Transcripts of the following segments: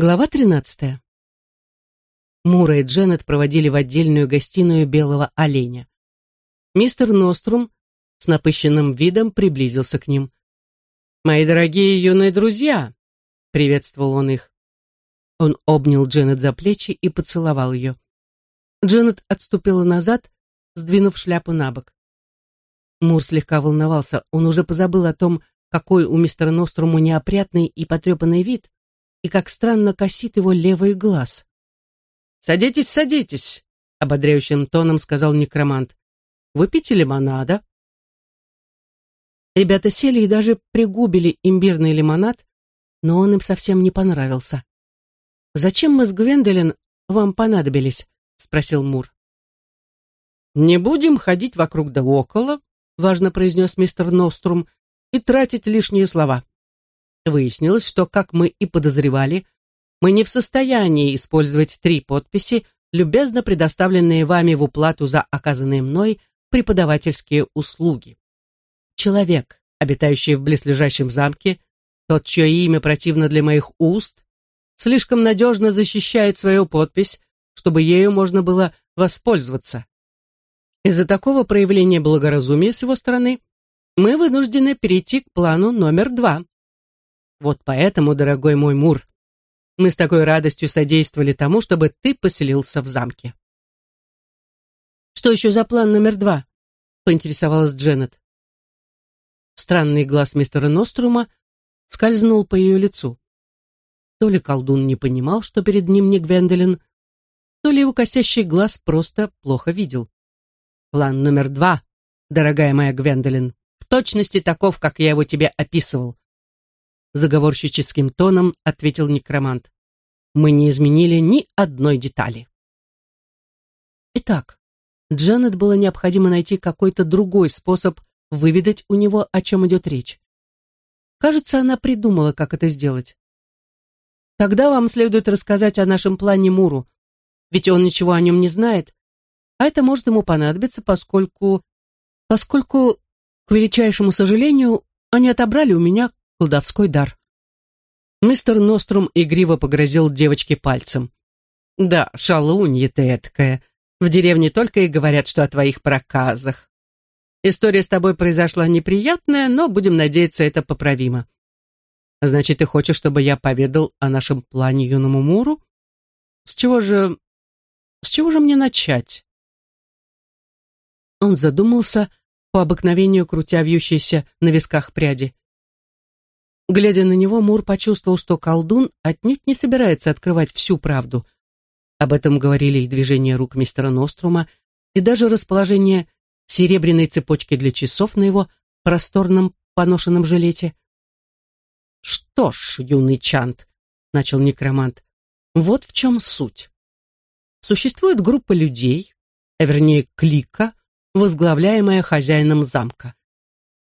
Глава 13. Мура и Дженнет проводили в отдельную гостиную белого оленя. Мистер Нострум с напыщенным видом приблизился к ним. «Мои дорогие юные друзья!» — приветствовал он их. Он обнял Дженнет за плечи и поцеловал ее. Дженнет отступила назад, сдвинув шляпу на бок. Мур слегка волновался, он уже позабыл о том, какой у мистера Нострума неопрятный и потрепанный вид, и как странно косит его левый глаз. «Садитесь, садитесь», — ободряющим тоном сказал некромант. «Выпейте лимонада». Ребята сели и даже пригубили имбирный лимонад, но он им совсем не понравился. «Зачем мы с Гвендолин вам понадобились?» — спросил Мур. «Не будем ходить вокруг да около», — важно произнес мистер Нострум, «и тратить лишние слова. Выяснилось, что, как мы и подозревали, мы не в состоянии использовать три подписи, любезно предоставленные вами в уплату за оказанные мной преподавательские услуги. Человек, обитающий в близлежащем замке, тот, чье имя противно для моих уст, слишком надежно защищает свою подпись, чтобы ею можно было воспользоваться. Из-за такого проявления благоразумия с его стороны мы вынуждены перейти к плану номер два. Вот поэтому, дорогой мой Мур, мы с такой радостью содействовали тому, чтобы ты поселился в замке. Что еще за план номер два? Поинтересовалась Дженнет. Странный глаз мистера Нострума скользнул по ее лицу. То ли колдун не понимал, что перед ним не Гвендолин, то ли его косящий глаз просто плохо видел. План номер два, дорогая моя Гвендолин, в точности таков, как я его тебе описывал заговорщическим тоном ответил некромант. Мы не изменили ни одной детали. Итак, Джанет было необходимо найти какой-то другой способ выведать у него, о чем идет речь. Кажется, она придумала, как это сделать. Тогда вам следует рассказать о нашем плане Муру, ведь он ничего о нем не знает, а это может ему понадобиться, поскольку... поскольку, к величайшему сожалению, они отобрали у меня колдовской дар. Мистер Нострум игриво погрозил девочке пальцем. «Да, шалунья ты эткая. В деревне только и говорят, что о твоих проказах. История с тобой произошла неприятная, но, будем надеяться, это поправимо. Значит, ты хочешь, чтобы я поведал о нашем плане юному Муру? С чего же... с чего же мне начать?» Он задумался, по обыкновению крутя вьющиеся на висках пряди. Глядя на него, Мур почувствовал, что колдун отнюдь не собирается открывать всю правду. Об этом говорили и движения рук мистера Нострума, и даже расположение серебряной цепочки для часов на его просторном поношенном жилете. «Что ж, юный Чант», — начал некромант, — «вот в чем суть. Существует группа людей, а вернее клика, возглавляемая хозяином замка.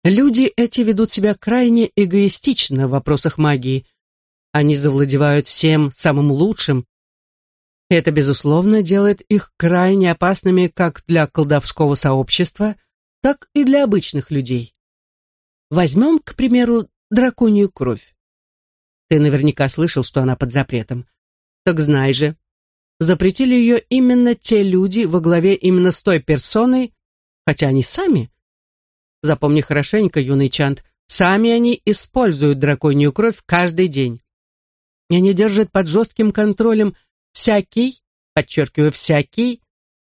Люди эти ведут себя крайне эгоистично в вопросах магии. Они завладевают всем самым лучшим. Это, безусловно, делает их крайне опасными как для колдовского сообщества, так и для обычных людей. Возьмем, к примеру, драконью кровь. Ты наверняка слышал, что она под запретом. Так знай же, запретили ее именно те люди во главе именно с той персоной, хотя они сами Запомни хорошенько, юный Чант, сами они используют драконью кровь каждый день. И они держат под жестким контролем всякий, подчеркиваю, всякий,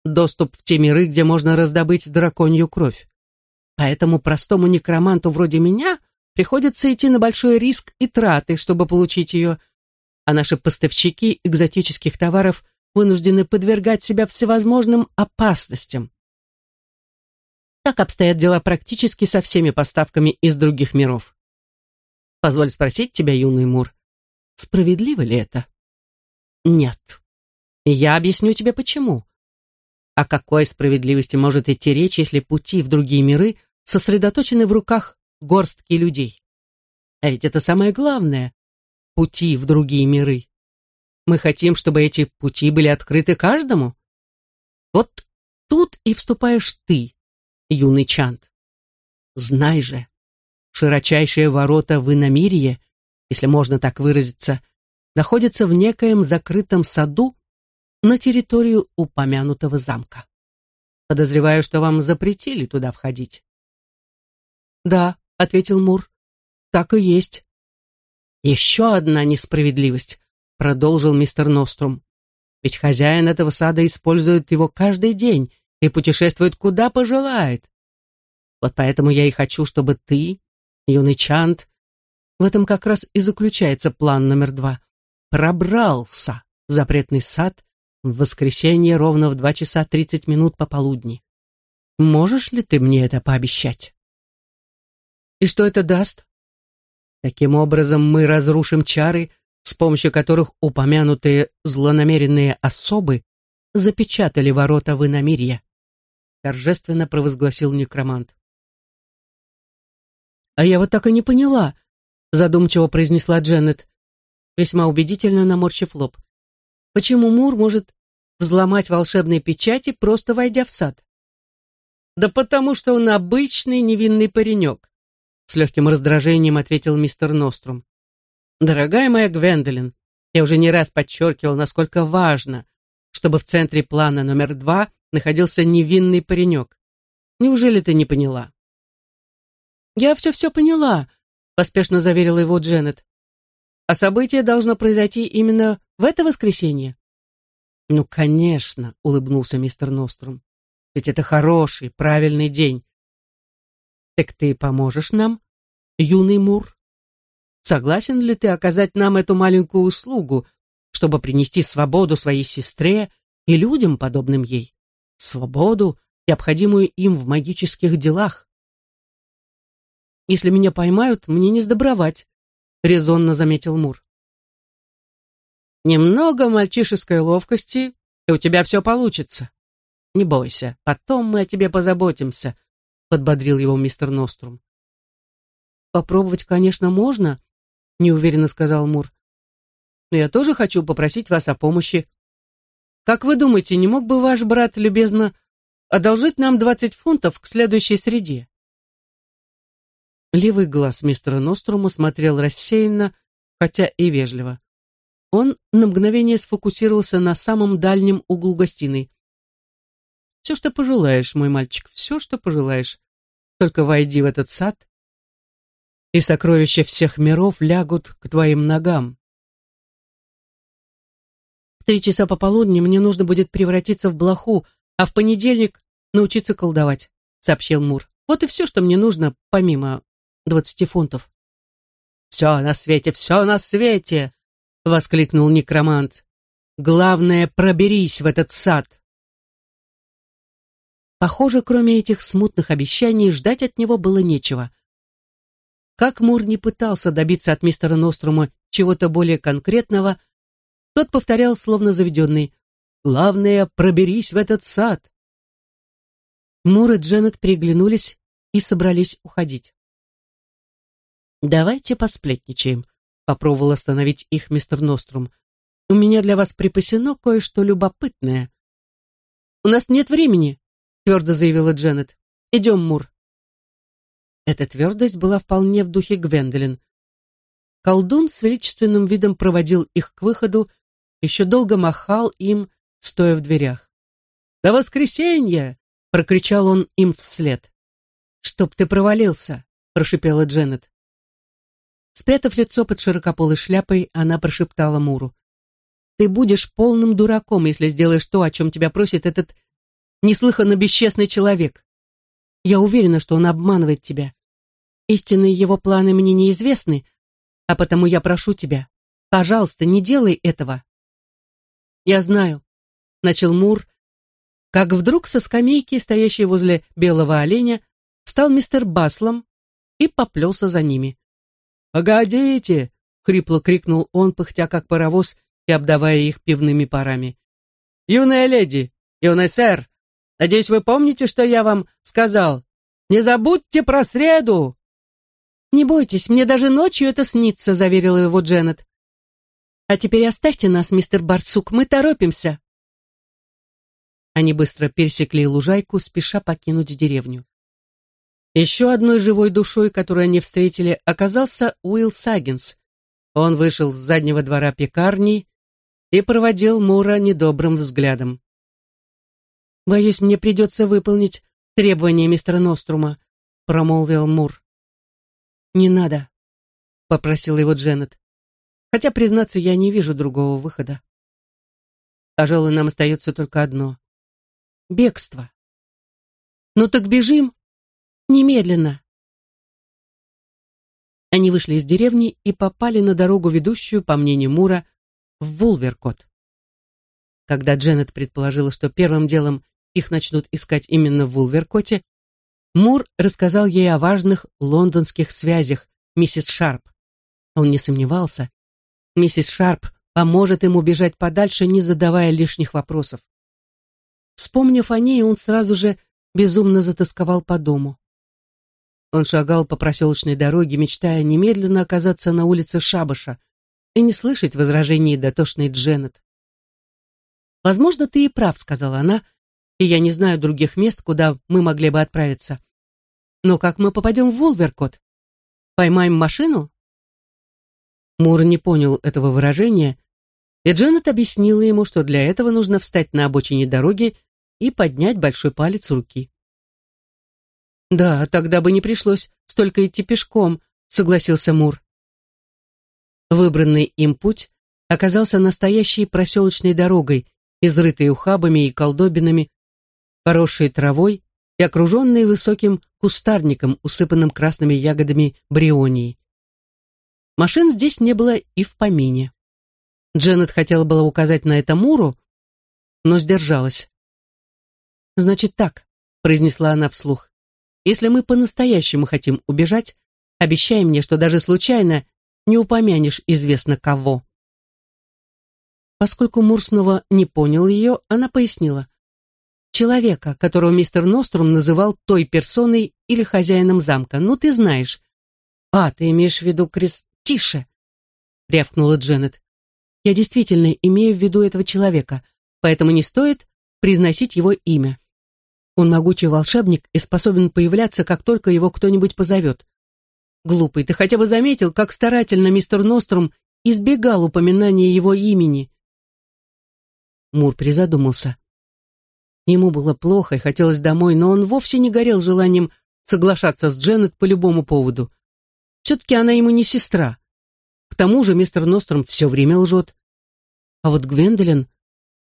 доступ в те миры, где можно раздобыть драконью кровь. Поэтому простому некроманту вроде меня приходится идти на большой риск и траты, чтобы получить ее, а наши поставщики экзотических товаров вынуждены подвергать себя всевозможным опасностям. Так обстоят дела практически со всеми поставками из других миров. Позволь спросить тебя, юный Мур, справедливо ли это? Нет. я объясню тебе почему. О какой справедливости может идти речь, если пути в другие миры сосредоточены в руках горстки людей? А ведь это самое главное — пути в другие миры. Мы хотим, чтобы эти пути были открыты каждому. Вот тут и вступаешь ты, юный Чант. Знай же, широчайшие ворота в иномирье, если можно так выразиться, находится в некоем закрытом саду на территорию упомянутого замка. Подозреваю, что вам запретили туда входить. Да, ответил Мур. Так и есть. Еще одна несправедливость, продолжил мистер Нострум. Ведь хозяин этого сада использует его каждый день и путешествует куда пожелает. Вот поэтому я и хочу, чтобы ты, юный Чант, в этом как раз и заключается план номер два, пробрался в запретный сад в воскресенье ровно в два часа тридцать минут пополудни. Можешь ли ты мне это пообещать? И что это даст? Таким образом мы разрушим чары, с помощью которых упомянутые злонамеренные особы запечатали ворота в иномирье, торжественно провозгласил некромант. «А я вот так и не поняла», — задумчиво произнесла Дженнет, весьма убедительно наморщив лоб. «Почему Мур может взломать волшебные печати, просто войдя в сад?» «Да потому что он обычный невинный паренек», — с легким раздражением ответил мистер Нострум. «Дорогая моя Гвендолин, я уже не раз подчеркивал, насколько важно, чтобы в центре плана номер два находился невинный паренек. Неужели ты не поняла?» «Я все-все поняла», — поспешно заверила его Дженнет. «А событие должно произойти именно в это воскресенье?» «Ну, конечно», — улыбнулся мистер Нострум. «Ведь это хороший, правильный день». «Так ты поможешь нам, юный Мур? Согласен ли ты оказать нам эту маленькую услугу, чтобы принести свободу своей сестре и людям, подобным ей? Свободу, необходимую им в магических делах?» Если меня поймают, мне не сдобровать», — резонно заметил Мур. «Немного мальчишеской ловкости, и у тебя все получится. Не бойся, потом мы о тебе позаботимся», — подбодрил его мистер Нострум. «Попробовать, конечно, можно», — неуверенно сказал Мур. «Но я тоже хочу попросить вас о помощи. Как вы думаете, не мог бы ваш брат любезно одолжить нам двадцать фунтов к следующей среде?» Левый глаз мистера Нострума смотрел рассеянно, хотя и вежливо. Он на мгновение сфокусировался на самом дальнем углу гостиной. «Все, что пожелаешь, мой мальчик, все, что пожелаешь. Только войди в этот сад, и сокровища всех миров лягут к твоим ногам». Три часа пополудни мне нужно будет превратиться в блоху, а в понедельник научиться колдовать», — сообщил Мур. «Вот и все, что мне нужно, помимо двадцати фунтов. «Все на свете, все на свете!» — воскликнул некромант. «Главное, проберись в этот сад!» Похоже, кроме этих смутных обещаний, ждать от него было нечего. Как Мур не пытался добиться от мистера Нострума чего-то более конкретного, тот повторял, словно заведенный, «Главное, проберись в этот сад!» Мур и Дженнет приглянулись и собрались уходить. «Давайте посплетничаем», — попробовал остановить их мистер Нострум. «У меня для вас припасено кое-что любопытное». «У нас нет времени», — твердо заявила Дженнет. «Идем, Мур». Эта твердость была вполне в духе Гвендолин. Колдун с величественным видом проводил их к выходу, еще долго махал им, стоя в дверях. «До воскресенья!» — прокричал он им вслед. «Чтоб ты провалился!» — прошипела Дженнет. Спрятав лицо под широкополой шляпой, она прошептала Муру. «Ты будешь полным дураком, если сделаешь то, о чем тебя просит этот неслыханно бесчестный человек. Я уверена, что он обманывает тебя. Истинные его планы мне неизвестны, а потому я прошу тебя, пожалуйста, не делай этого». «Я знаю», — начал Мур, как вдруг со скамейки, стоящей возле белого оленя, встал мистер Баслом и поплелся за ними. «Погодите!» — хрипло крикнул он, пыхтя как паровоз и обдавая их пивными парами. «Юная леди, юный сэр, надеюсь, вы помните, что я вам сказал? Не забудьте про среду!» «Не бойтесь, мне даже ночью это снится», — заверила его Дженнет. «А теперь оставьте нас, мистер Барсук, мы торопимся». Они быстро пересекли лужайку, спеша покинуть деревню. Еще одной живой душой, которую они встретили, оказался Уилл Саггинс. Он вышел с заднего двора пекарни и проводил Мура недобрым взглядом. «Боюсь, мне придется выполнить требования мистера Нострума», — промолвил Мур. «Не надо», — попросила его Дженнет. «Хотя, признаться, я не вижу другого выхода. Пожалуй, нам остается только одно — бегство». «Ну так бежим! Немедленно!» Они вышли из деревни и попали на дорогу, ведущую, по мнению Мура, в Вулверкот. Когда Дженнет предположила, что первым делом их начнут искать именно в Вулверкоте, Мур рассказал ей о важных лондонских связях миссис Шарп. Он не сомневался. Миссис Шарп поможет ему бежать подальше, не задавая лишних вопросов. Вспомнив о ней, он сразу же безумно затасковал по дому. Он шагал по проселочной дороге, мечтая немедленно оказаться на улице Шабаша и не слышать возражений дотошной Дженнет. «Возможно, ты и прав», — сказала она, «и я не знаю других мест, куда мы могли бы отправиться. Но как мы попадем в Вулверкот? Поймаем машину?» Мур не понял этого выражения, и Дженнет объяснила ему, что для этого нужно встать на обочине дороги и поднять большой палец руки. «Да, тогда бы не пришлось столько идти пешком», — согласился Мур. Выбранный им путь оказался настоящей проселочной дорогой, изрытой ухабами и колдобинами, поросшей травой и окруженной высоким кустарником, усыпанным красными ягодами брионии. Машин здесь не было и в помине. Дженнет хотела было указать на это Муру, но сдержалась. «Значит так», — произнесла она вслух. Если мы по-настоящему хотим убежать, обещай мне, что даже случайно не упомянешь известно кого». Поскольку Мур снова не понял ее, она пояснила. «Человека, которого мистер Нострум называл той персоной или хозяином замка. Ну, ты знаешь». «А, ты имеешь в виду Крис... Тише!» — рявкнула Дженнет. «Я действительно имею в виду этого человека, поэтому не стоит произносить его имя». Он могучий волшебник и способен появляться, как только его кто-нибудь позовет. Глупый, ты хотя бы заметил, как старательно мистер Нострум избегал упоминания его имени? Мур призадумался. Ему было плохо и хотелось домой, но он вовсе не горел желанием соглашаться с Дженнет по любому поводу. Все-таки она ему не сестра. К тому же мистер Ностром все время лжет. А вот Гвендолин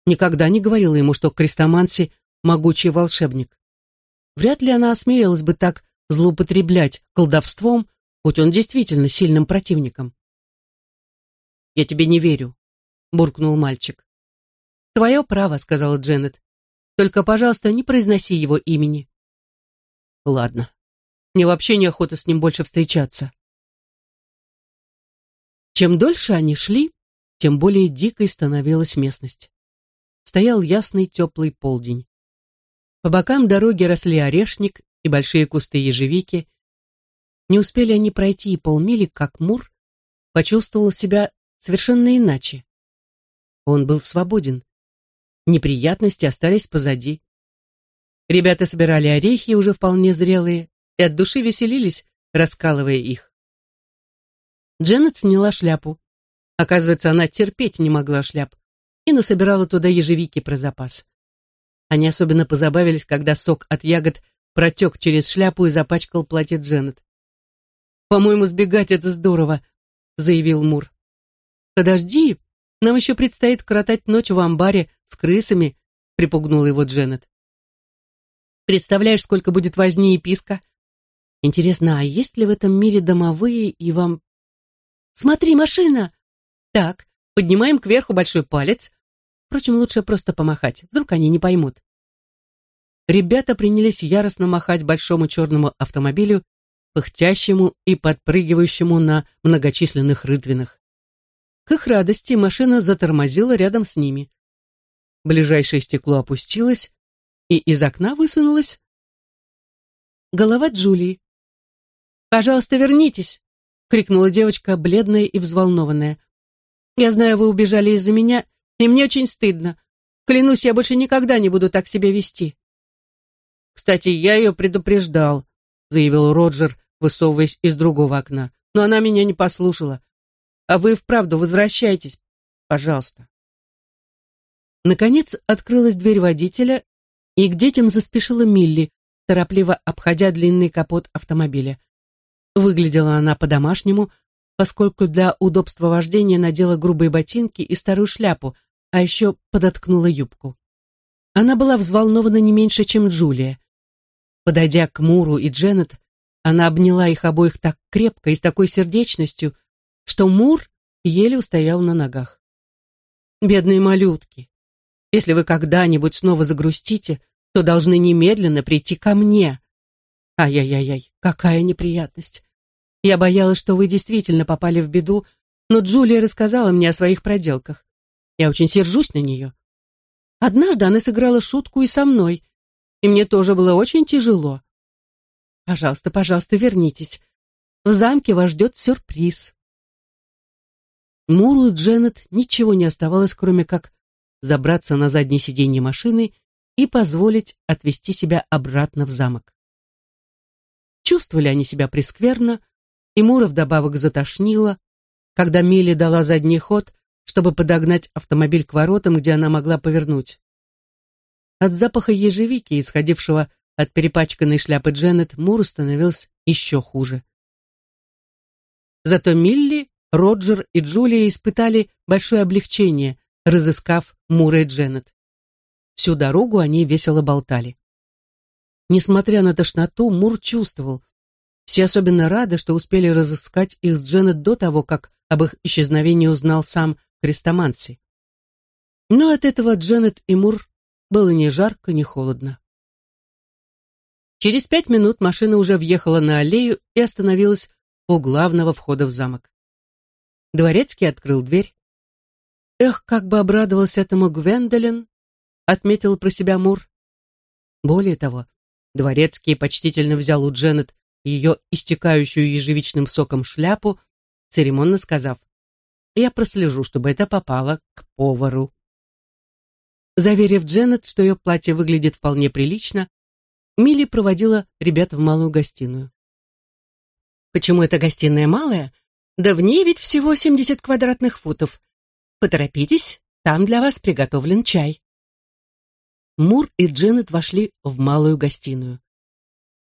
никогда не говорила ему, что Крестоманси могучий волшебник. Вряд ли она осмелилась бы так злоупотреблять колдовством, будь он действительно сильным противником. «Я тебе не верю», — буркнул мальчик. «Твое право», — сказала Дженнет. «Только, пожалуйста, не произноси его имени». «Ладно. Мне вообще неохота с ним больше встречаться». Чем дольше они шли, тем более дикой становилась местность. Стоял ясный теплый полдень. По бокам дороги росли орешник и большие кусты ежевики. Не успели они пройти и полмили, как Мур почувствовал себя совершенно иначе. Он был свободен. Неприятности остались позади. Ребята собирали орехи, уже вполне зрелые, и от души веселились, раскалывая их. Дженнет сняла шляпу. Оказывается, она терпеть не могла шляп и насобирала туда ежевики про запас. Они особенно позабавились, когда сок от ягод протек через шляпу и запачкал платье Дженнет. «По-моему, сбегать — это здорово», — заявил Мур. «Подожди, нам еще предстоит коротать ночь в амбаре с крысами», — припугнула его Дженнет. «Представляешь, сколько будет возни и писка? Интересно, а есть ли в этом мире домовые и вам...» «Смотри, машина!» «Так, поднимаем кверху большой палец, Впрочем, лучше просто помахать, вдруг они не поймут. Ребята принялись яростно махать большому черному автомобилю, пыхтящему и подпрыгивающему на многочисленных рытвинах. К их радости машина затормозила рядом с ними. Ближайшее стекло опустилось, и из окна высунулась голова Джулии. «Пожалуйста, вернитесь!» — крикнула девочка, бледная и взволнованная. «Я знаю, вы убежали из-за меня, и мне очень стыдно. Клянусь, я больше никогда не буду так себя вести. Кстати, я ее предупреждал, заявил Роджер, высовываясь из другого окна. Но она меня не послушала. А вы вправду возвращайтесь, пожалуйста. Наконец открылась дверь водителя, и к детям заспешила Милли, торопливо обходя длинный капот автомобиля. Выглядела она по-домашнему, поскольку для удобства вождения надела грубые ботинки и старую шляпу, а еще подоткнула юбку. Она была взволнована не меньше, чем Джулия. Подойдя к Муру и Дженнет, она обняла их обоих так крепко и с такой сердечностью, что Мур еле устоял на ногах. «Бедные малютки, если вы когда-нибудь снова загрустите, то должны немедленно прийти ко мне. Ай-яй-яй, какая неприятность. Я боялась, что вы действительно попали в беду, но Джулия рассказала мне о своих проделках. Я очень сержусь на нее. Однажды она сыграла шутку и со мной, и мне тоже было очень тяжело. Пожалуйста, пожалуйста, вернитесь. В замке вас ждет сюрприз. Муру Дженнет ничего не оставалось, кроме как забраться на заднее сиденье машины и позволить отвезти себя обратно в замок. Чувствовали они себя прескверно, и Мура вдобавок затошнило, когда Милли дала задний ход, чтобы подогнать автомобиль к воротам, где она могла повернуть. От запаха ежевики, исходившего от перепачканной шляпы Дженнет, Муру становилось еще хуже. Зато Милли, Роджер и Джулия испытали большое облегчение, разыскав Мура и Дженнет. Всю дорогу они весело болтали. Несмотря на тошноту, Мур чувствовал. Все особенно рады, что успели разыскать их с Дженнет до того, как об их исчезновении узнал сам Крестоманси. Но от этого Дженнет и Мур было ни жарко, ни холодно. Через пять минут машина уже въехала на аллею и остановилась у главного входа в замок. Дворецкий открыл дверь. Эх, как бы обрадовался этому Гвендолин, отметил про себя Мур. Более того, Дворецкий почтительно взял у Дженнет ее истекающую ежевичным соком шляпу, церемонно сказав, «Я прослежу, чтобы это попало к повару». Заверив Дженнет, что ее платье выглядит вполне прилично, Милли проводила ребят в малую гостиную. Почему эта гостиная малая? Да в ней ведь всего 70 квадратных футов. Поторопитесь, там для вас приготовлен чай. Мур и Дженнет вошли в малую гостиную.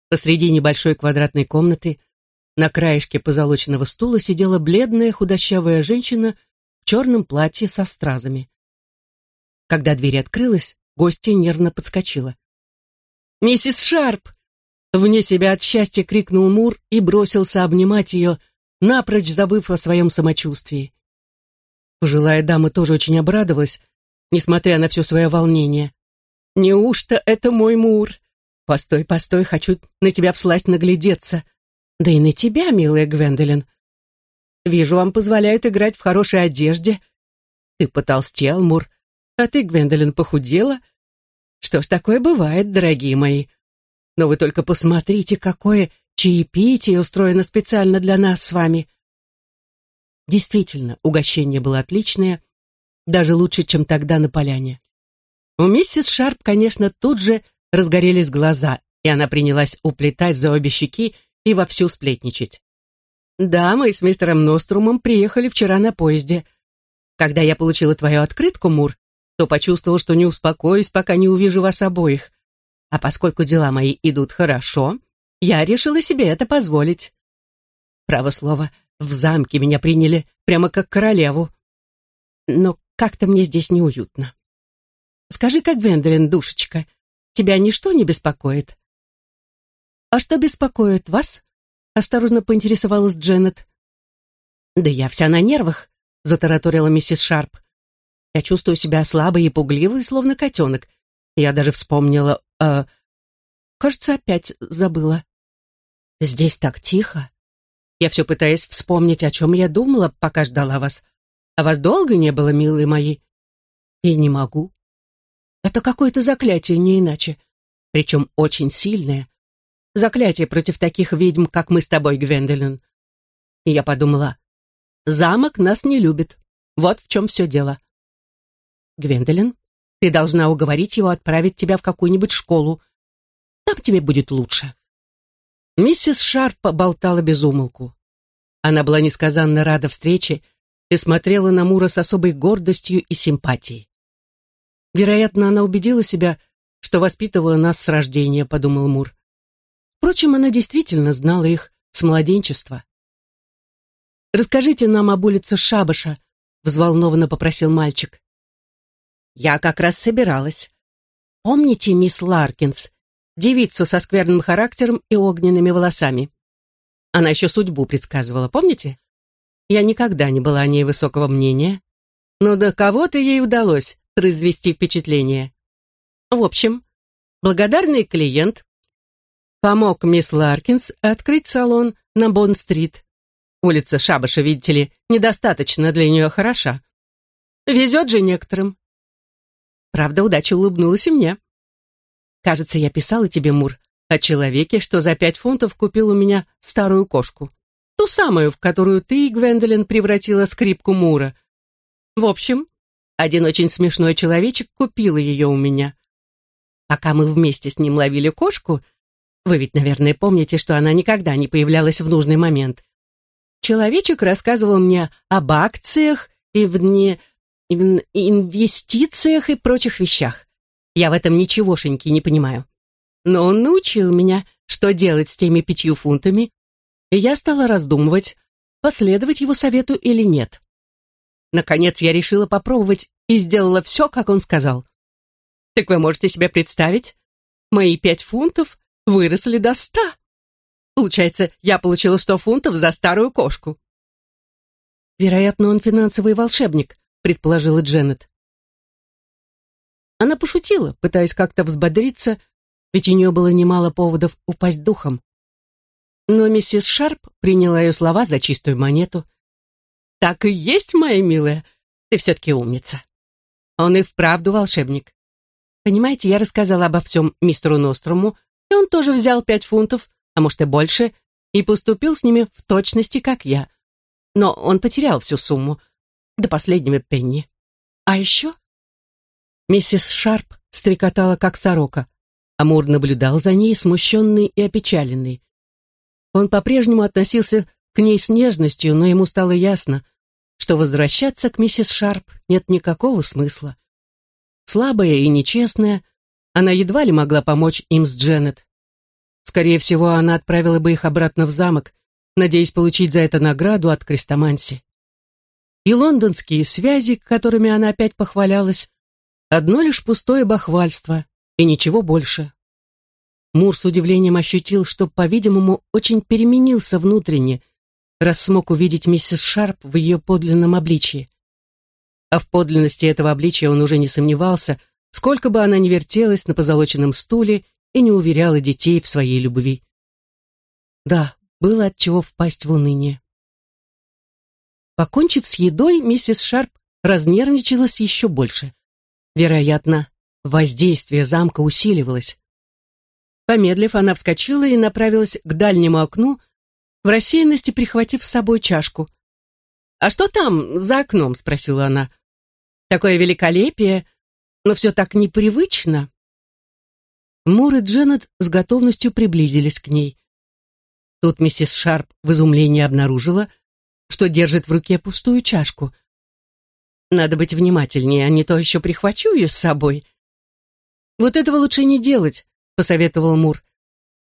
Посреди небольшой квадратной комнаты на краешке позолоченного стула сидела бледная худощавая женщина в черном платье со стразами. Когда дверь открылась, гостья нервно подскочила. «Миссис Шарп!» Вне себя от счастья крикнул Мур и бросился обнимать ее, напрочь забыв о своем самочувствии. Пожилая дама тоже очень обрадовалась, несмотря на все свое волнение. «Неужто это мой Мур? Постой, постой, хочу на тебя всласть наглядеться. Да и на тебя, милая Гвендолин. Вижу, вам позволяют играть в хорошей одежде. Ты потолстел, Мур, а ты, Гвендолин, похудела. Что ж, такое бывает, дорогие мои. Но вы только посмотрите, какое чаепитие устроено специально для нас с вами. Действительно, угощение было отличное, даже лучше, чем тогда на поляне. У миссис Шарп, конечно, тут же разгорелись глаза, и она принялась уплетать за обе щеки и вовсю сплетничать. «Да, мы с мистером Нострумом приехали вчера на поезде. Когда я получила твою открытку, Мур, то почувствовал, что не успокоюсь, пока не увижу вас обоих. А поскольку дела мои идут хорошо, я решила себе это позволить. Право слово, в замке меня приняли прямо как королеву. Но как-то мне здесь неуютно. Скажи, как Гвендолин, душечка, тебя ничто не беспокоит? А что беспокоит вас? Осторожно поинтересовалась Дженнет. Да я вся на нервах, затараторила миссис Шарп. Я чувствую себя слабой и пугливой, словно котенок. Я даже вспомнила... Э, кажется, опять забыла. Здесь так тихо. Я все пытаюсь вспомнить, о чем я думала, пока ждала вас. А вас долго не было, милые мои? И не могу. Это какое-то заклятие, не иначе. Причем очень сильное. Заклятие против таких ведьм, как мы с тобой, Гвендолин. И я подумала, замок нас не любит. Вот в чем все дело. Гвендолин, ты должна уговорить его отправить тебя в какую-нибудь школу. Там тебе будет лучше. Миссис Шарп болтала без умолку. Она была несказанно рада встрече и смотрела на Мура с особой гордостью и симпатией. Вероятно, она убедила себя, что воспитывала нас с рождения, подумал Мур. Впрочем, она действительно знала их с младенчества. «Расскажите нам об улице Шабаша», — взволнованно попросил мальчик. «Я как раз собиралась. Помните мисс Ларкинс, девицу со скверным характером и огненными волосами? Она еще судьбу предсказывала, помните? Я никогда не была о ней высокого мнения. Но до кого-то ей удалось произвести впечатление. В общем, благодарный клиент помог мисс Ларкинс открыть салон на Бонн-стрит. Улица Шабаша, видите ли, недостаточно для нее хороша. Везет же некоторым. Правда, удача улыбнулась и мне. Кажется, я писала тебе, Мур, о человеке, что за пять фунтов купил у меня старую кошку. Ту самую, в которую ты, Гвендолин, превратила скрипку Мура. В общем, один очень смешной человечек купил ее у меня. Пока мы вместе с ним ловили кошку, вы ведь, наверное, помните, что она никогда не появлялась в нужный момент. Человечек рассказывал мне об акциях и в дне инвестициях и прочих вещах. Я в этом ничегошеньки не понимаю. Но он научил меня, что делать с теми пятью фунтами, и я стала раздумывать, последовать его совету или нет. Наконец я решила попробовать и сделала все, как он сказал. Так вы можете себе представить? Мои пять фунтов выросли до ста. Получается, я получила сто фунтов за старую кошку. Вероятно, он финансовый волшебник, предположила Дженнет. Она пошутила, пытаясь как-то взбодриться, ведь у нее было немало поводов упасть духом. Но миссис Шарп приняла ее слова за чистую монету. «Так и есть, моя милая, ты все-таки умница. Он и вправду волшебник. Понимаете, я рассказала обо всем мистеру Нострому, и он тоже взял пять фунтов, а может и больше, и поступил с ними в точности, как я. Но он потерял всю сумму, до последнего пенни. А еще Миссис Шарп стрекотала, как сорока. Амур наблюдал за ней, смущенный и опечаленный. Он по-прежнему относился к ней с нежностью, но ему стало ясно, что возвращаться к миссис Шарп нет никакого смысла. Слабая и нечестная, она едва ли могла помочь им с Дженнет. Скорее всего, она отправила бы их обратно в замок, надеясь получить за это награду от Крестоманси. И лондонские связи, которыми она опять похвалялась, Одно лишь пустое бахвальство и ничего больше. Мур с удивлением ощутил, что, по-видимому, очень переменился внутренне, раз смог увидеть миссис Шарп в ее подлинном обличии. А в подлинности этого обличия он уже не сомневался, сколько бы она ни вертелась на позолоченном стуле и не уверяла детей в своей любви. Да, было от чего впасть в уныние. Покончив с едой, миссис Шарп разнервничалась еще больше. Вероятно, воздействие замка усиливалось. Помедлив, она вскочила и направилась к дальнему окну, в рассеянности прихватив с собой чашку. «А что там за окном?» — спросила она. «Такое великолепие, но все так непривычно». Мур и Дженнет с готовностью приблизились к ней. Тут миссис Шарп в изумлении обнаружила, что держит в руке пустую чашку. Надо быть внимательнее, а не то еще прихвачу ее с собой. Вот этого лучше не делать, посоветовал Мур.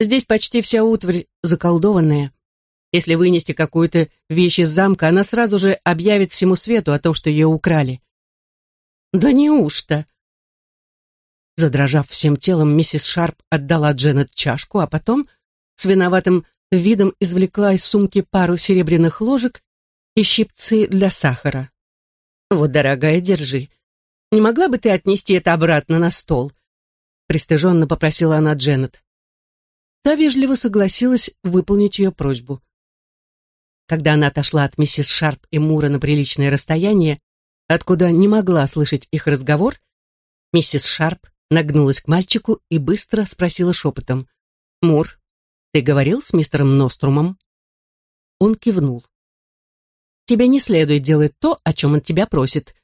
Здесь почти вся утварь заколдованная. Если вынести какую-то вещь из замка, она сразу же объявит всему свету о том, что ее украли. Да неужто? Задрожав всем телом, миссис Шарп отдала Дженнет чашку, а потом с виноватым видом извлекла из сумки пару серебряных ложек и щипцы для сахара. «Вот, дорогая, держи. Не могла бы ты отнести это обратно на стол?» Пристыженно попросила она Дженнет. Та вежливо согласилась выполнить ее просьбу. Когда она отошла от миссис Шарп и Мура на приличное расстояние, откуда не могла слышать их разговор, миссис Шарп нагнулась к мальчику и быстро спросила шепотом. «Мур, ты говорил с мистером Нострумом?» Он кивнул тебе не следует делать то, о чем он тебя просит.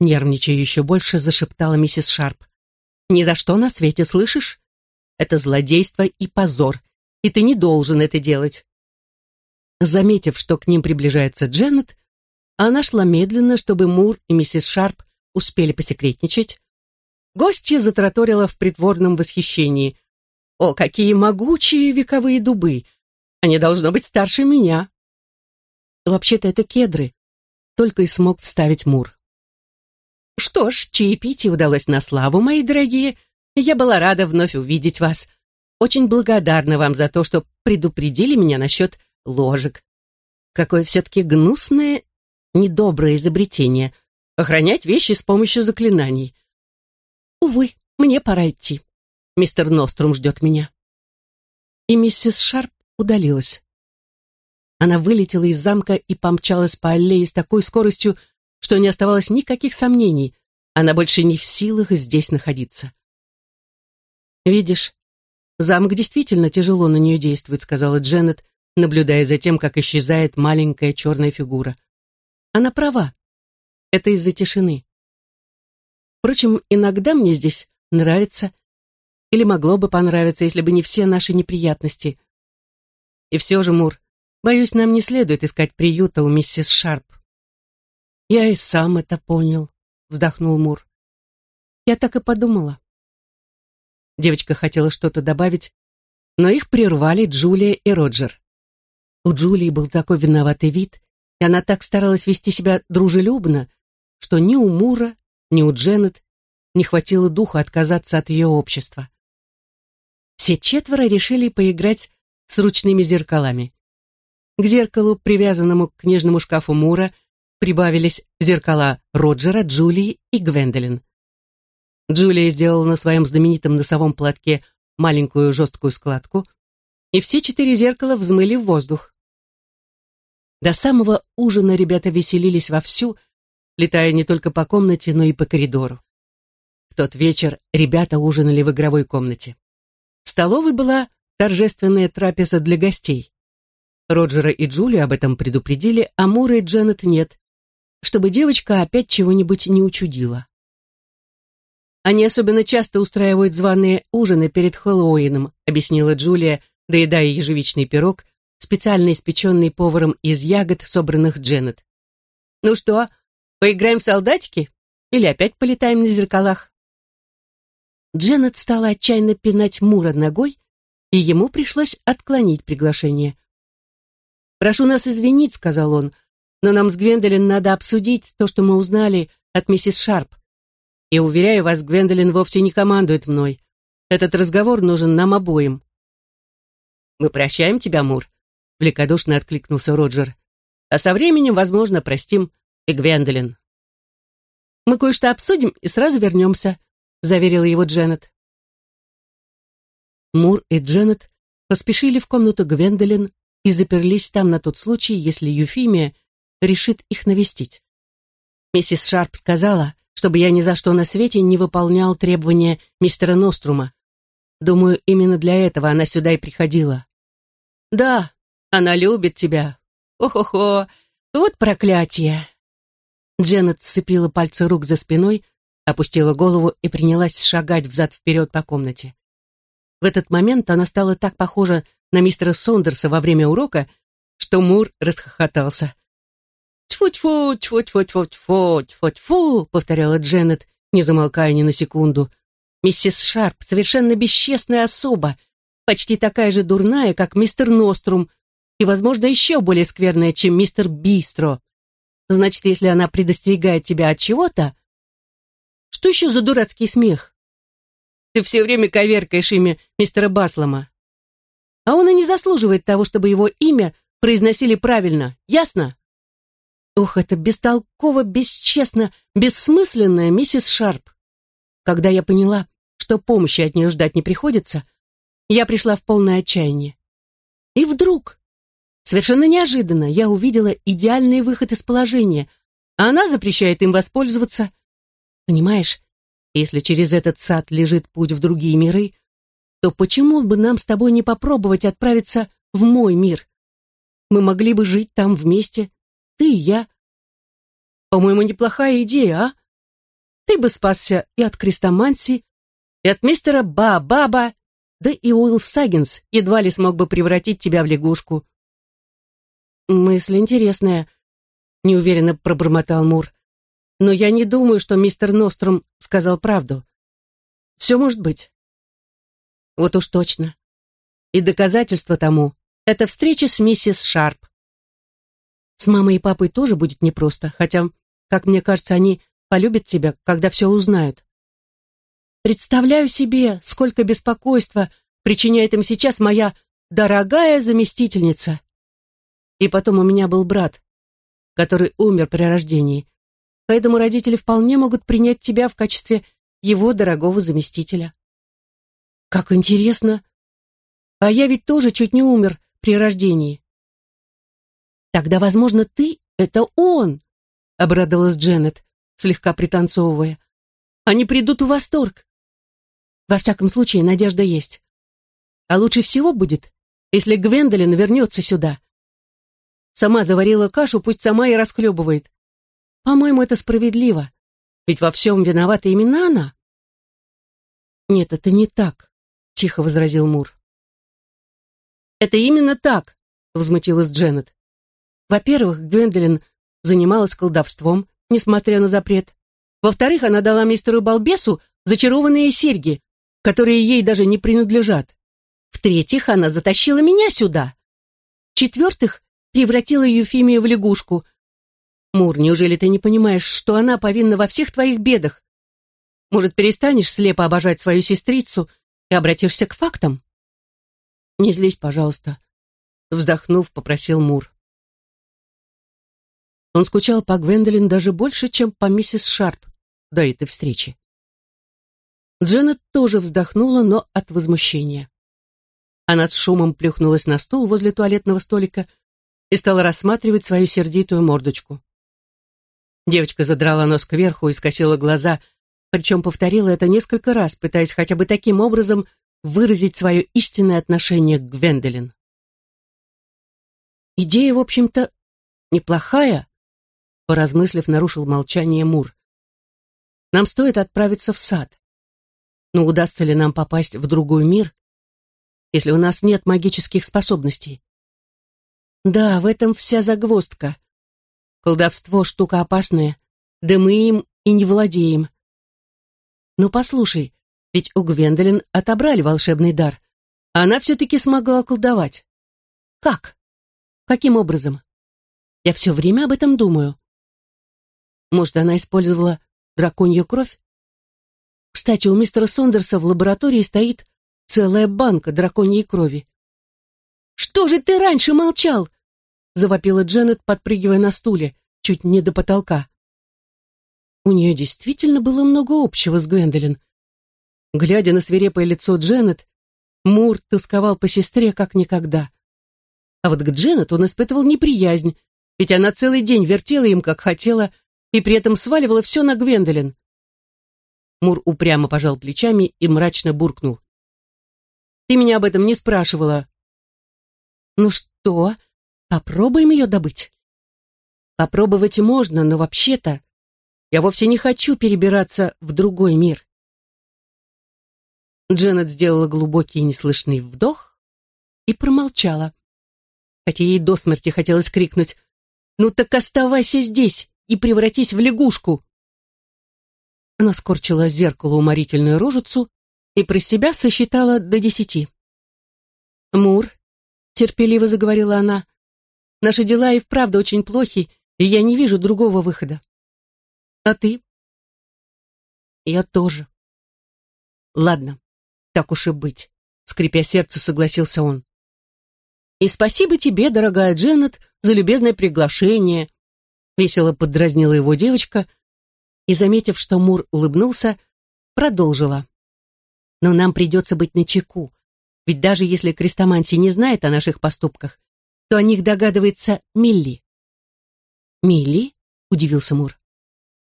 Нервничая еще больше, зашептала миссис Шарп. Ни за что на свете, слышишь? Это злодейство и позор, и ты не должен это делать. Заметив, что к ним приближается Дженнет, она шла медленно, чтобы Мур и миссис Шарп успели посекретничать. Гостья затраторила в притворном восхищении. «О, какие могучие вековые дубы! Они должно быть старше меня!» «Вообще-то это кедры», — только и смог вставить Мур. «Что ж, чаепитие удалось на славу, мои дорогие. Я была рада вновь увидеть вас. Очень благодарна вам за то, что предупредили меня насчет ложек. Какое все-таки гнусное, недоброе изобретение — охранять вещи с помощью заклинаний. Увы, мне пора идти. Мистер Нострум ждет меня. И миссис Шарп удалилась. Она вылетела из замка и помчалась по аллее с такой скоростью, что не оставалось никаких сомнений. Она больше не в силах здесь находиться. «Видишь, замок действительно тяжело на нее действует», сказала Дженнет, наблюдая за тем, как исчезает маленькая черная фигура. Она права. Это из-за тишины. Впрочем, иногда мне здесь нравится, или могло бы понравиться, если бы не все наши неприятности. И все же, Мур, боюсь, нам не следует искать приюта у миссис Шарп. Я и сам это понял, вздохнул Мур. Я так и подумала. Девочка хотела что-то добавить, но их прервали Джулия и Роджер. У Джулии был такой виноватый вид, и она так старалась вести себя дружелюбно, что ни у Мура, ни у Дженнет не хватило духа отказаться от ее общества. Все четверо решили поиграть с ручными зеркалами. К зеркалу, привязанному к книжному шкафу Мура, прибавились зеркала Роджера, Джулии и Гвендолин. Джулия сделала на своем знаменитом носовом платке маленькую жесткую складку, и все четыре зеркала взмыли в воздух. До самого ужина ребята веселились вовсю, летая не только по комнате, но и по коридору. В тот вечер ребята ужинали в игровой комнате. В столовой была торжественная трапеза для гостей. Роджера и Джули об этом предупредили, а Мура и Дженнет нет, чтобы девочка опять чего-нибудь не учудила. «Они особенно часто устраивают званые ужины перед Хэллоуином», объяснила Джулия, доедая ежевичный пирог, специально испеченный поваром из ягод, собранных Дженнет. «Ну что, Поиграем в солдатики? Или опять полетаем на зеркалах?» Дженнет стала отчаянно пинать Мура ногой, и ему пришлось отклонить приглашение. «Прошу нас извинить», — сказал он, «но нам с Гвендолин надо обсудить то, что мы узнали от миссис Шарп. И, уверяю вас, Гвендолин вовсе не командует мной. Этот разговор нужен нам обоим». «Мы прощаем тебя, Мур», — великодушно откликнулся Роджер. «А со временем, возможно, простим и Гвендолин. «Мы кое-что обсудим и сразу вернемся», — заверила его Дженнет. Мур и Дженнет поспешили в комнату Гвендолин и заперлись там на тот случай, если Юфимия решит их навестить. Миссис Шарп сказала, чтобы я ни за что на свете не выполнял требования мистера Нострума. Думаю, именно для этого она сюда и приходила. Да, она любит тебя. Ох-охо, вот проклятие. Дженнет сцепила пальцы рук за спиной, опустила голову и принялась шагать взад-вперед по комнате. В этот момент она стала так похожа на мистера Сондерса во время урока, что Мур расхохотался. «Тьфу-тьфу, тьфу-тьфу-тьфу-тьфу, тьфу-тьфу», повторяла Дженнет, не замолкая ни на секунду. «Миссис Шарп совершенно бесчестная особа, почти такая же дурная, как мистер Нострум, и, возможно, еще более скверная, чем мистер Бистро. Значит, если она предостерегает тебя от чего-то... Что еще за дурацкий смех? Ты все время коверкаешь имя мистера Баслома. А он и не заслуживает того, чтобы его имя произносили правильно, ясно? Ох, это бестолково, бесчестно, бессмысленная миссис Шарп. Когда я поняла, что помощи от нее ждать не приходится, я пришла в полное отчаяние. И вдруг Совершенно неожиданно я увидела идеальный выход из положения, а она запрещает им воспользоваться. Понимаешь, если через этот сад лежит путь в другие миры, то почему бы нам с тобой не попробовать отправиться в мой мир? Мы могли бы жить там вместе, ты и я. По-моему, неплохая идея, а? Ты бы спасся и от Крестоманси, и от мистера Ба-Баба, да и Уилл Саггинс едва ли смог бы превратить тебя в лягушку. «Мысль интересная. — неуверенно пробормотал Мур. «Но я не думаю, что мистер Ностром сказал правду. Все может быть». «Вот уж точно. И доказательство тому — это встреча с миссис Шарп. С мамой и папой тоже будет непросто, хотя, как мне кажется, они полюбят тебя, когда все узнают. Представляю себе, сколько беспокойства причиняет им сейчас моя дорогая заместительница. И потом у меня был брат, который умер при рождении, поэтому родители вполне могут принять тебя в качестве его дорогого заместителя. Как интересно. А я ведь тоже чуть не умер при рождении. Тогда, возможно, ты — это он, обрадовалась Дженнет, слегка пританцовывая. Они придут в восторг. Во всяком случае, надежда есть. А лучше всего будет, если Гвендолин вернется сюда. Сама заварила кашу, пусть сама и расхлебывает. По-моему, это справедливо. Ведь во всем виновата именно она. Нет, это не так, тихо возразил Мур. Это именно так, возмутилась Дженнет. Во-первых, Гвендолин занималась колдовством, несмотря на запрет. Во-вторых, она дала мистеру Балбесу зачарованные серьги, которые ей даже не принадлежат. В-третьих, она затащила меня сюда. В-четвертых, превратила Юфимию в лягушку. Мур, неужели ты не понимаешь, что она повинна во всех твоих бедах? Может, перестанешь слепо обожать свою сестрицу и обратишься к фактам? Не злись, пожалуйста, вздохнув, попросил Мур. Он скучал по Гвендолин даже больше, чем по миссис Шарп до этой встречи. Дженнет тоже вздохнула, но от возмущения. Она с шумом плюхнулась на стул возле туалетного столика и стала рассматривать свою сердитую мордочку. Девочка задрала нос кверху и скосила глаза, причем повторила это несколько раз, пытаясь хотя бы таким образом выразить свое истинное отношение к Гвендолин. Идея, в общем-то, неплохая, поразмыслив, нарушил молчание Мур. Нам стоит отправиться в сад. Но удастся ли нам попасть в другой мир, если у нас нет магических способностей? Да, в этом вся загвоздка. Колдовство — штука опасная, да мы им и не владеем. Но послушай, ведь у Гвендолин отобрали волшебный дар, она все-таки смогла колдовать. Как? Каким образом? Я все время об этом думаю. Может, она использовала драконью кровь? Кстати, у мистера Сондерса в лаборатории стоит целая банка драконьей крови. «Что же ты раньше молчал?» завопила Дженнет, подпрыгивая на стуле, чуть не до потолка. У нее действительно было много общего с Гвендолин. Глядя на свирепое лицо Дженнет, Мур тосковал по сестре как никогда. А вот к Дженнет он испытывал неприязнь, ведь она целый день вертела им, как хотела, и при этом сваливала все на Гвендолин. Мур упрямо пожал плечами и мрачно буркнул. «Ты меня об этом не спрашивала». «Ну что, попробуем ее добыть?» «Попробовать можно, но вообще-то я вовсе не хочу перебираться в другой мир». Дженнет сделала глубокий и неслышный вдох и промолчала, хотя ей до смерти хотелось крикнуть «Ну так оставайся здесь!» и превратись в лягушку. Она скорчила зеркало уморительную рожицу и про себя сосчитала до десяти. «Мур», — терпеливо заговорила она, — «наши дела и вправду очень плохи, и я не вижу другого выхода. А ты?» «Я тоже». «Ладно, так уж и быть», — скрипя сердце, согласился он. «И спасибо тебе, дорогая Дженнет, за любезное приглашение, Весело подразнила его девочка и, заметив, что Мур улыбнулся, продолжила. «Но нам придется быть начеку, ведь даже если Крестоманси не знает о наших поступках, то о них догадывается Милли». «Милли?» — удивился Мур.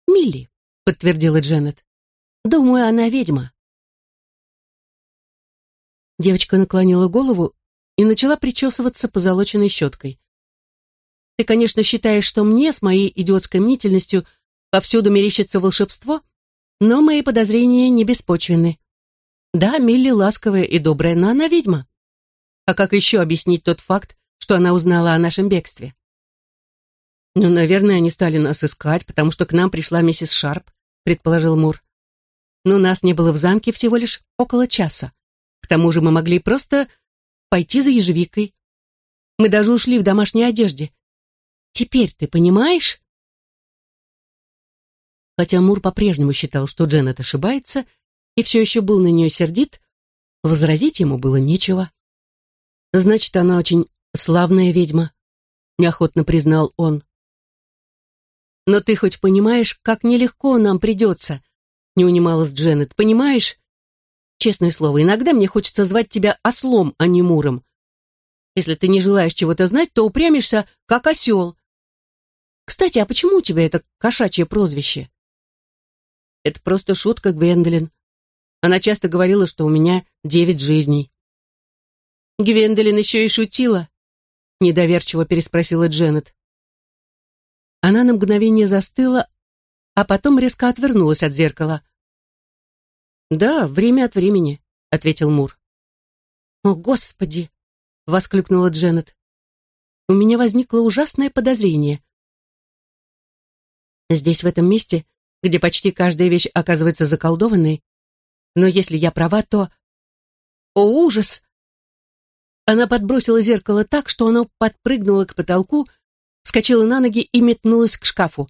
«Милли», — подтвердила Дженнет. «Думаю, она ведьма». Девочка наклонила голову и начала причесываться позолоченной щеткой. Ты, конечно, считаешь, что мне с моей идиотской мнительностью повсюду мерещится волшебство, но мои подозрения не беспочвенны. Да, Милли ласковая и добрая, но она ведьма. А как еще объяснить тот факт, что она узнала о нашем бегстве? «Ну, наверное, они стали нас искать, потому что к нам пришла миссис Шарп», — предположил Мур. «Но нас не было в замке всего лишь около часа. К тому же мы могли просто пойти за ежевикой. Мы даже ушли в домашней одежде. Теперь ты понимаешь?» Хотя Мур по-прежнему считал, что Дженнет ошибается, и все еще был на нее сердит, возразить ему было нечего. «Значит, она очень славная ведьма», — неохотно признал он. «Но ты хоть понимаешь, как нелегко нам придется?» — не унималась Дженнет. «Понимаешь? Честное слово, иногда мне хочется звать тебя ослом, а не муром. Если ты не желаешь чего-то знать, то упрямишься, как осел. Кстати, а почему у тебя это кошачье прозвище?» «Это просто шутка, Гвендолин. Она часто говорила, что у меня девять жизней». «Гвендолин еще и шутила?» — недоверчиво переспросила Дженнет. Она на мгновение застыла, а потом резко отвернулась от зеркала. «Да, время от времени», — ответил Мур. «О, Господи!» — воскликнула Дженнет. «У меня возникло ужасное подозрение. Здесь, в этом месте, где почти каждая вещь оказывается заколдованной, но если я права, то... О, ужас!» Она подбросила зеркало так, что оно подпрыгнуло к потолку, вскочила на ноги и метнулась к шкафу.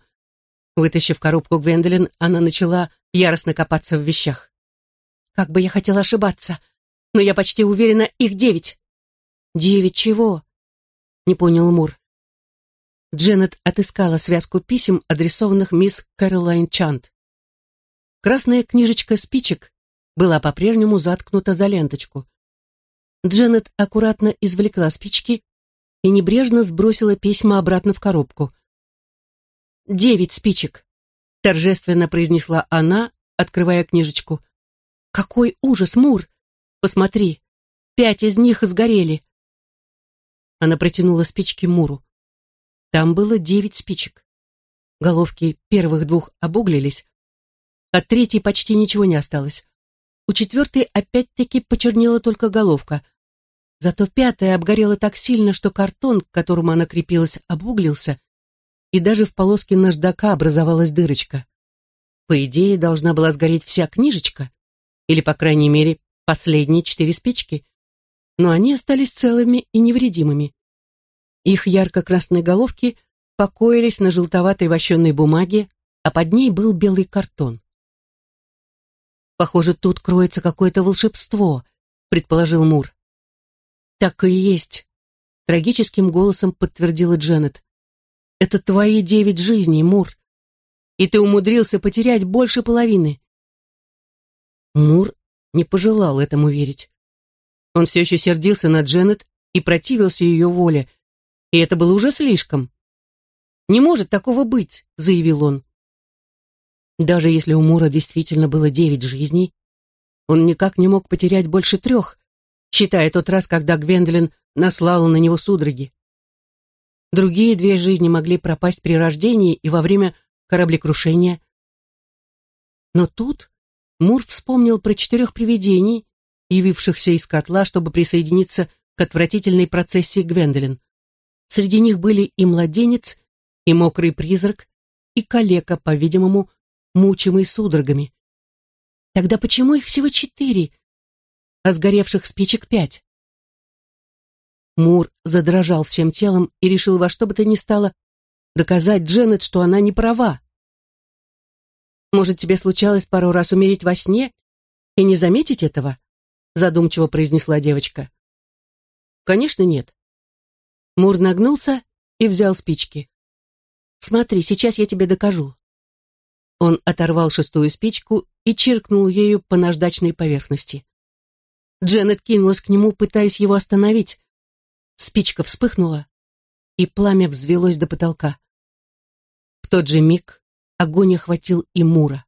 Вытащив коробку Гвендолин, она начала яростно копаться в вещах. «Как бы я хотела ошибаться, но я почти уверена, их девять». «Девять чего?» — не понял Мур. Дженнет отыскала связку писем, адресованных мисс Кэролайн Чант. Красная книжечка спичек была по-прежнему заткнута за ленточку. Дженнет аккуратно извлекла спички и небрежно сбросила письма обратно в коробку. «Девять спичек», — торжественно произнесла она, открывая книжечку. «Какой ужас, Мур! Посмотри, пять из них сгорели». Она протянула спички Муру. Там было девять спичек. Головки первых двух обуглились, от третьей почти ничего не осталось. У четвертой опять-таки почернела только головка. Зато пятая обгорела так сильно, что картон, к которому она крепилась, обуглился, и даже в полоске наждака образовалась дырочка. По идее, должна была сгореть вся книжечка, или, по крайней мере, последние четыре спички, но они остались целыми и невредимыми. Их ярко-красные головки покоились на желтоватой вощенной бумаге, а под ней был белый картон. «Похоже, тут кроется какое-то волшебство», — предположил Мур. «Так и есть», — трагическим голосом подтвердила Дженнет. «Это твои девять жизней, Мур, и ты умудрился потерять больше половины». Мур не пожелал этому верить. Он все еще сердился на Дженнет и противился ее воле, и это было уже слишком. «Не может такого быть», — заявил он. Даже если у Мура действительно было девять жизней, он никак не мог потерять больше трех, считая тот раз, когда Гвендолин наслала на него судороги. Другие две жизни могли пропасть при рождении и во время кораблекрушения. Но тут Мур вспомнил про четырех привидений, явившихся из котла, чтобы присоединиться к отвратительной процессии Гвендолин. Среди них были и младенец, и мокрый призрак, и калека, по-видимому, мучимый судорогами. Тогда почему их всего четыре, а сгоревших спичек пять. Мур задрожал всем телом и решил во что бы то ни стало доказать Дженнет, что она не права. «Может, тебе случалось пару раз умереть во сне и не заметить этого?» задумчиво произнесла девочка. «Конечно, нет». Мур нагнулся и взял спички. «Смотри, сейчас я тебе докажу». Он оторвал шестую спичку и чиркнул ею по наждачной поверхности. Дженнет кинулась к нему, пытаясь его остановить. Спичка вспыхнула, и пламя взвелось до потолка. В тот же миг огонь охватил и Мура.